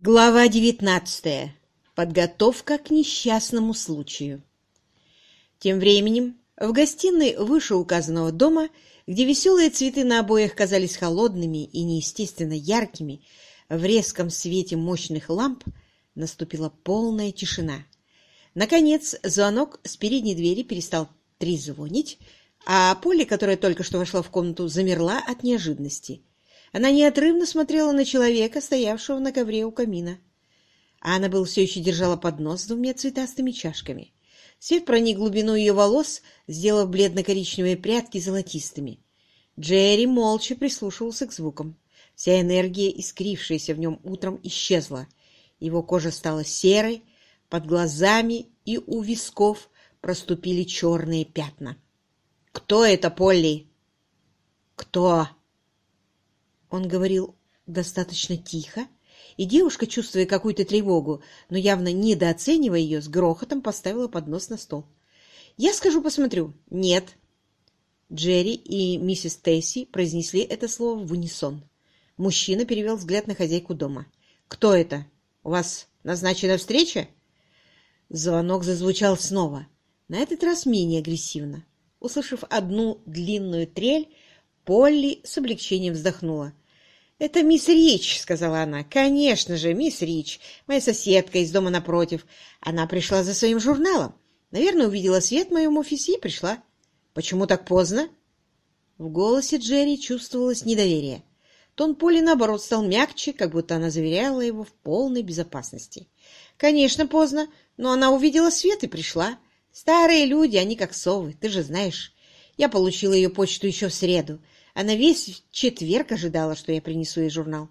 Глава девятнадцатая. Подготовка к несчастному случаю. Тем временем в гостиной вышеуказанного дома, где веселые цветы на обоях казались холодными и неестественно яркими, в резком свете мощных ламп наступила полная тишина. Наконец, звонок с передней двери перестал трезвонить, а Полли, которая только что вошла в комнату, замерла от неожиданности. Она неотрывно смотрела на человека, стоявшего на ковре у камина. Аннабелл все еще держала поднос с двумя цветастыми чашками. Свет проник глубину ее волос, сделав бледно-коричневые прядки золотистыми. Джерри молча прислушивался к звукам. Вся энергия, искрившаяся в нем утром, исчезла. Его кожа стала серой, под глазами и у висков проступили черные пятна. «Кто это, Полли?» «Кто?» Он говорил достаточно тихо, и девушка, чувствуя какую-то тревогу, но явно недооценивая ее, с грохотом поставила поднос на стол. «Я скажу, посмотрю». «Нет». Джерри и миссис Тесси произнесли это слово в унисон. Мужчина перевел взгляд на хозяйку дома. «Кто это? У вас назначена встреча?» Звонок зазвучал снова, на этот раз менее агрессивно. Услышав одну длинную трель, Полли с облегчением вздохнула. «Это мисс Рич», — сказала она. «Конечно же, мисс Рич, моя соседка из дома напротив. Она пришла за своим журналом. Наверное, увидела свет в моем офисе и пришла. Почему так поздно?» В голосе Джерри чувствовалось недоверие. Тон Поли, наоборот, стал мягче, как будто она заверяла его в полной безопасности. «Конечно, поздно, но она увидела свет и пришла. Старые люди, они как совы, ты же знаешь. Я получила ее почту еще в среду. Она весь четверг ожидала, что я принесу ей журнал.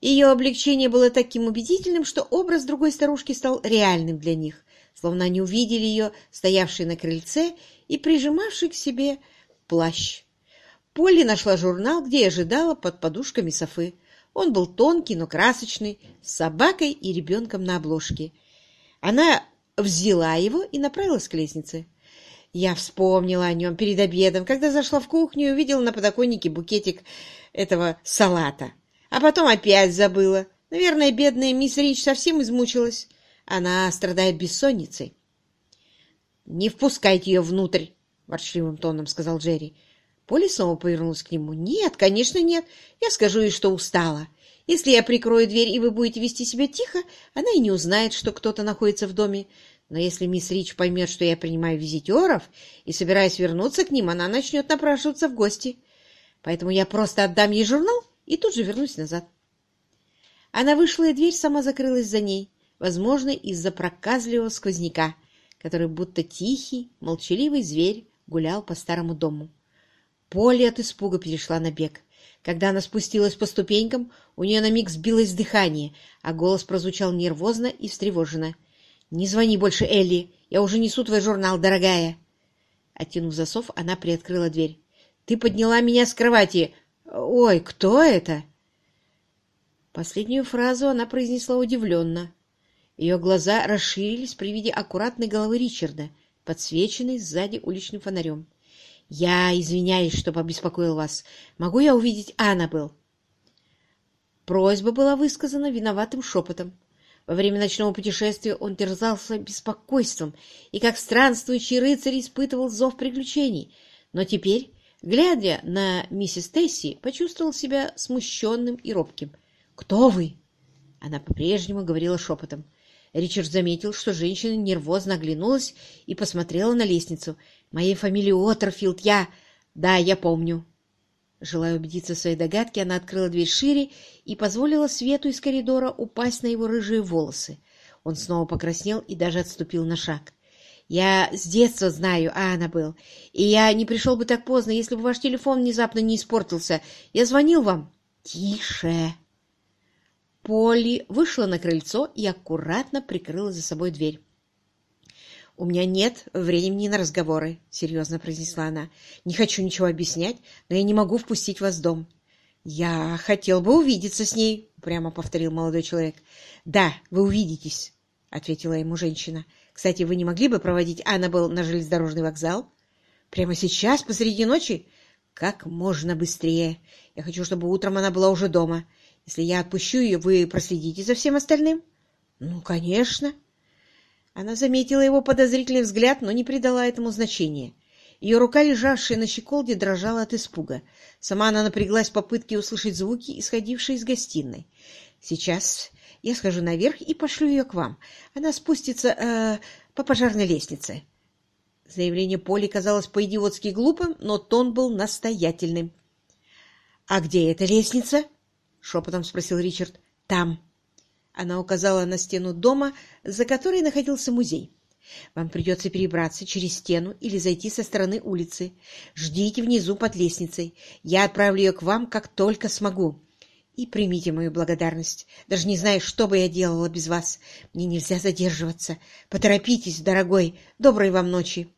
Ее облегчение было таким убедительным, что образ другой старушки стал реальным для них, словно они увидели ее, стоявшей на крыльце и прижимавшей к себе плащ. Полли нашла журнал, где ожидала под подушками Софы. Он был тонкий, но красочный, с собакой и ребенком на обложке. Она взяла его и направилась к лестнице. Я вспомнила о нем перед обедом, когда зашла в кухню и увидела на подоконнике букетик этого салата. А потом опять забыла. Наверное, бедная мисс Рич совсем измучилась. Она страдает бессонницей. «Не впускайте ее внутрь!» — ворчливым тоном сказал Джерри. Поли снова повернулась к нему. «Нет, конечно, нет. Я скажу ей, что устала. Если я прикрою дверь, и вы будете вести себя тихо, она и не узнает, что кто-то находится в доме. Но если мисс Рич поймет, что я принимаю визитеров и собираюсь вернуться к ним, она начнет напрашиваться в гости. Поэтому я просто отдам ей журнал и тут же вернусь назад. Она вышла, и дверь сама закрылась за ней, возможно, из-за проказливого сквозняка, который будто тихий, молчаливый зверь гулял по старому дому. Поле от испуга перешла на бег. Когда она спустилась по ступенькам, у нее на миг сбилось дыхание, а голос прозвучал нервозно и встревоженно — «Не звони больше, Элли! Я уже несу твой журнал, дорогая!» Оттянув засов, она приоткрыла дверь. «Ты подняла меня с кровати! Ой, кто это?» Последнюю фразу она произнесла удивленно. Ее глаза расширились при виде аккуратной головы Ричарда, подсвеченной сзади уличным фонарем. «Я извиняюсь, что побеспокоил вас. Могу я увидеть Аннабелл?» Просьба была высказана виноватым шепотом. Во время ночного путешествия он терзался беспокойством и, как странствующий рыцарь, испытывал зов приключений. Но теперь, глядя на миссис Тесси, почувствовал себя смущенным и робким. «Кто вы?» Она по-прежнему говорила шепотом. Ричард заметил, что женщина нервозно оглянулась и посмотрела на лестницу. «Моей фамилия Уотерфилд, я...» «Да, я помню». Желая убедиться в своей догадке, она открыла дверь шире и позволила свету из коридора упасть на его рыжие волосы. Он снова покраснел и даже отступил на шаг. «Я с детства знаю, Аннабелл, и я не пришел бы так поздно, если бы ваш телефон внезапно не испортился. Я звонил вам». «Тише!» Полли вышла на крыльцо и аккуратно прикрыла за собой дверь. «У меня нет времени на разговоры», — серьезно произнесла она. «Не хочу ничего объяснять, но я не могу впустить вас в дом». «Я хотел бы увидеться с ней», — прямо повторил молодой человек. «Да, вы увидитесь», — ответила ему женщина. «Кстати, вы не могли бы проводить Аннабелл на железнодорожный вокзал? Прямо сейчас, посреди ночи? Как можно быстрее. Я хочу, чтобы утром она была уже дома. Если я отпущу ее, вы проследите за всем остальным? Ну, конечно. Она заметила его подозрительный взгляд, но не придала этому значения. Ее рука, лежавшая на щеколде, дрожала от испуга. Сама она напряглась в попытке услышать звуки, исходившие из гостиной. «Сейчас я схожу наверх и пошлю ее к вам. Она спустится э, по пожарной лестнице». Заявление Поли казалось по-идиотски глупым, но тон был настоятельным. «А где эта лестница?» — шепотом спросил Ричард. «Там». Она указала на стену дома, за которой находился музей. Вам придется перебраться через стену или зайти со стороны улицы. Ждите внизу под лестницей. Я отправлю ее к вам, как только смогу. И примите мою благодарность. Даже не знаю, что бы я делала без вас. Мне нельзя задерживаться. Поторопитесь, дорогой. Доброй вам ночи.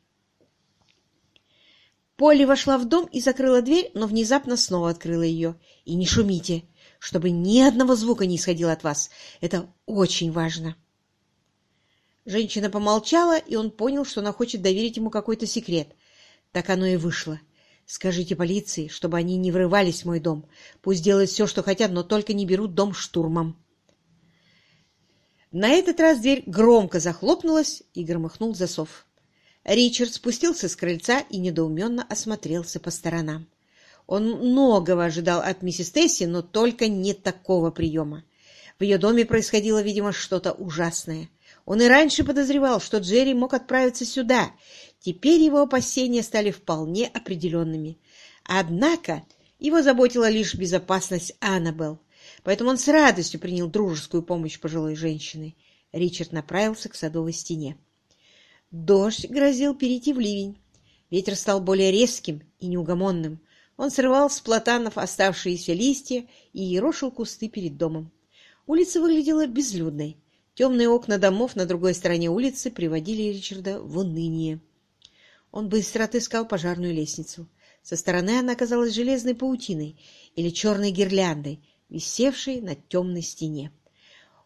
Полли вошла в дом и закрыла дверь, но внезапно снова открыла ее. И не шумите, чтобы ни одного звука не исходило от вас. Это очень важно. Женщина помолчала, и он понял, что она хочет доверить ему какой-то секрет. Так оно и вышло. Скажите полиции, чтобы они не врывались в мой дом. Пусть делают все, что хотят, но только не берут дом штурмом. На этот раз дверь громко захлопнулась и громыхнул засов. Ричард спустился с крыльца и недоуменно осмотрелся по сторонам. Он многого ожидал от миссис Тесси, но только не такого приема. В ее доме происходило, видимо, что-то ужасное — он и раньше подозревал, что Джерри мог отправиться сюда. Теперь его опасения стали вполне определенными. Однако его заботила лишь безопасность Аннабелл, поэтому он с радостью принял дружескую помощь пожилой женщины. Ричард направился к садовой стене. Дождь грозил перейти в ливень. Ветер стал более резким и неугомонным. Он срывал с платанов оставшиеся листья и ерошил кусты перед домом. Улица выглядела безлюдной. Темные окна домов на другой стороне улицы приводили Ричарда в уныние. Он быстро отыскал пожарную лестницу. Со стороны она оказалась железной паутиной или черной гирляндой, висевшей на темной стене.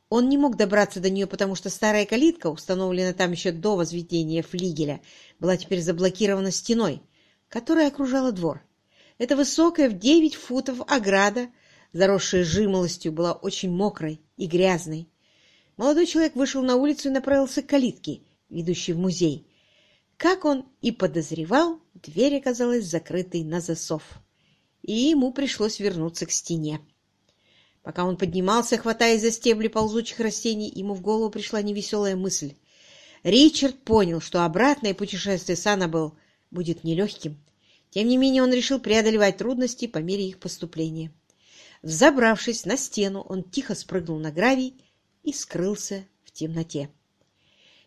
Он не мог добраться до нее, потому что старая калитка, установленная там еще до возведения флигеля, была теперь заблокирована стеной, которая окружала двор. Эта высокая в девять футов ограда, заросшая жимолостью, была очень мокрой и грязной. Молодой человек вышел на улицу и направился к калитке, ведущей в музей. Как он и подозревал, дверь оказалась закрытой на засов, и ему пришлось вернуться к стене. Пока он поднимался, хватаясь за стебли ползучих растений, ему в голову пришла невеселая мысль. Ричард понял, что обратное путешествие с Аннабелл будет нелегким. Тем не менее он решил преодолевать трудности по мере их поступления. Взобравшись на стену, он тихо спрыгнул на гравий и скрылся в темноте.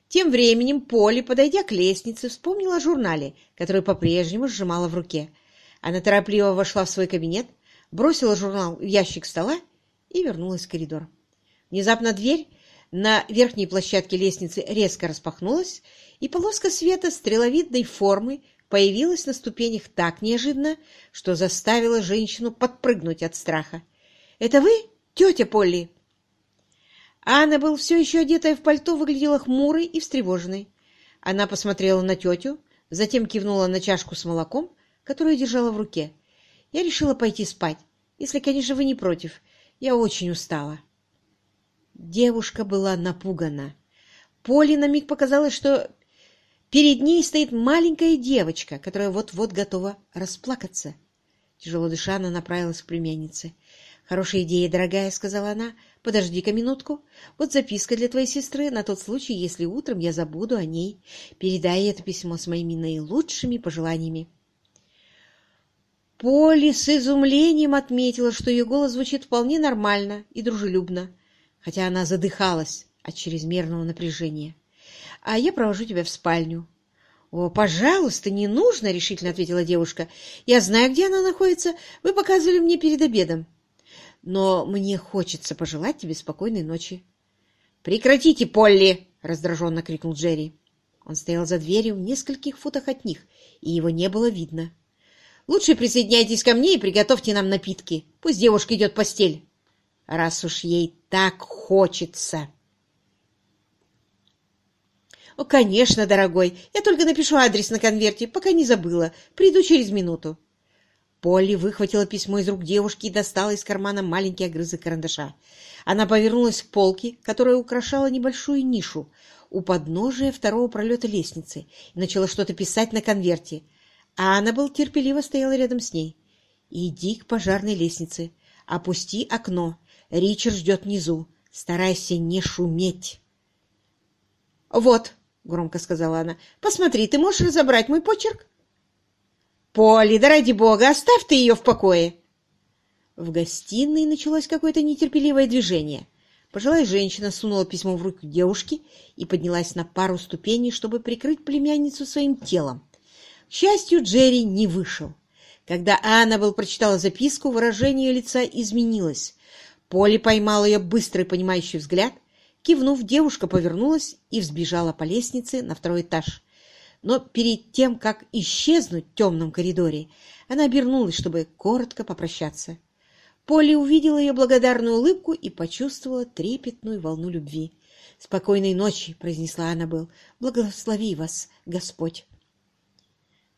Тем временем Полли, подойдя к лестнице, вспомнила о журнале, который по-прежнему сжимала в руке. Она торопливо вошла в свой кабинет, бросила журнал в ящик стола и вернулась в коридор. Внезапно дверь на верхней площадке лестницы резко распахнулась, и полоска света стреловидной формы появилась на ступенях так неожиданно, что заставила женщину подпрыгнуть от страха. «Это вы, тетя Полли?» Анна был все еще одетая в пальто, выглядела хмурой и встревоженной. Она посмотрела на тетю, затем кивнула на чашку с молоком, которую держала в руке. Я решила пойти спать, если, конечно, вы не против. Я очень устала. Девушка была напугана. Поле на миг показалось, что перед ней стоит маленькая девочка, которая вот-вот готова расплакаться. Тяжело дыша, она направилась к племяннице. «Хорошая идея, дорогая», — сказала она. «Подожди-ка минутку. Вот записка для твоей сестры на тот случай, если утром я забуду о ней. Передай это письмо с моими наилучшими пожеланиями». Поли с изумлением отметила, что ее голос звучит вполне нормально и дружелюбно, хотя она задыхалась от чрезмерного напряжения. «А я провожу тебя в спальню». «О, пожалуйста, не нужно», — решительно ответила девушка. «Я знаю, где она находится. Вы показывали мне перед обедом» но мне хочется пожелать тебе спокойной ночи. — Прекратите, Полли! — раздраженно крикнул Джерри. Он стоял за дверью в нескольких футах от них, и его не было видно. — Лучше присоединяйтесь ко мне и приготовьте нам напитки. Пусть девушка идет в постель, раз уж ей так хочется. — О, конечно, дорогой. Я только напишу адрес на конверте, пока не забыла. Приду через минуту. Полли выхватила письмо из рук девушки и достала из кармана маленький огрызок карандаша. Она повернулась к полке, которая украшала небольшую нишу у подножия второго пролета лестницы, и начала что-то писать на конверте. А Аннабелл терпеливо стояла рядом с ней. «Иди к пожарной лестнице. Опусти окно. Ричард ждет внизу. Старайся не шуметь». «Вот», — громко сказала она, — «посмотри, ты можешь разобрать мой почерк?» «Полли, да ради бога, оставь ты ее в покое!» В гостиной началось какое-то нетерпеливое движение. Пожилая женщина сунула письмо в руку девушки и поднялась на пару ступеней, чтобы прикрыть племянницу своим телом. К счастью, Джерри не вышел. Когда Аннабелл прочитала записку, выражение лица изменилось. Полли поймала ее быстрый понимающий взгляд. Кивнув, девушка повернулась и взбежала по лестнице на второй этаж но перед тем, как исчезнуть в темном коридоре, она обернулась, чтобы коротко попрощаться. Полли увидела ее благодарную улыбку и почувствовала трепетную волну любви. «Спокойной ночи!» — произнесла Аннабелл. «Благослови вас, Господь!»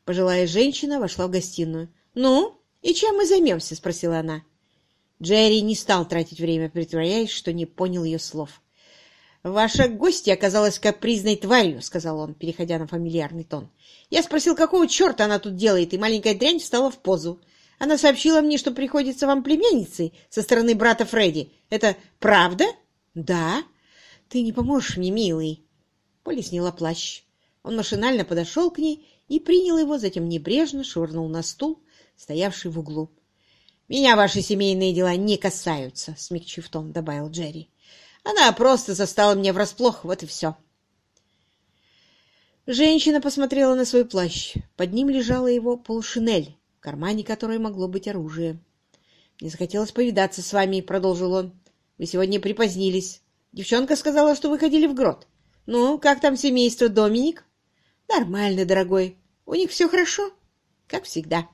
Пожилая женщина вошла в гостиную. «Ну, и чем мы займемся?» — спросила она. Джерри не стал тратить время, притворяясь, что не понял ее слов. «Ваша гостья оказалась капризной тварью», — сказал он, переходя на фамильярный тон. «Я спросил, какого черта она тут делает, и маленькая дрянь встала в позу. Она сообщила мне, что приходится вам племянницей со стороны брата Фредди. Это правда?» «Да». «Ты не поможешь мне, милый». Поли сняла плащ. Он машинально подошел к ней и принял его, затем небрежно швырнул на стул, стоявший в углу. «Меня ваши семейные дела не касаются», — смягчив тон, добавил Джерри. Она просто застала меня врасплох, вот и все. Женщина посмотрела на свой плащ. Под ним лежала его полушинель, в кармане которой могло быть оружие. «Мне захотелось повидаться с вами», — продолжил он. «Вы сегодня припозднились. Девчонка сказала, что вы ходили в грот. Ну, как там семейство Доминик?» «Нормально, дорогой. У них все хорошо, как всегда».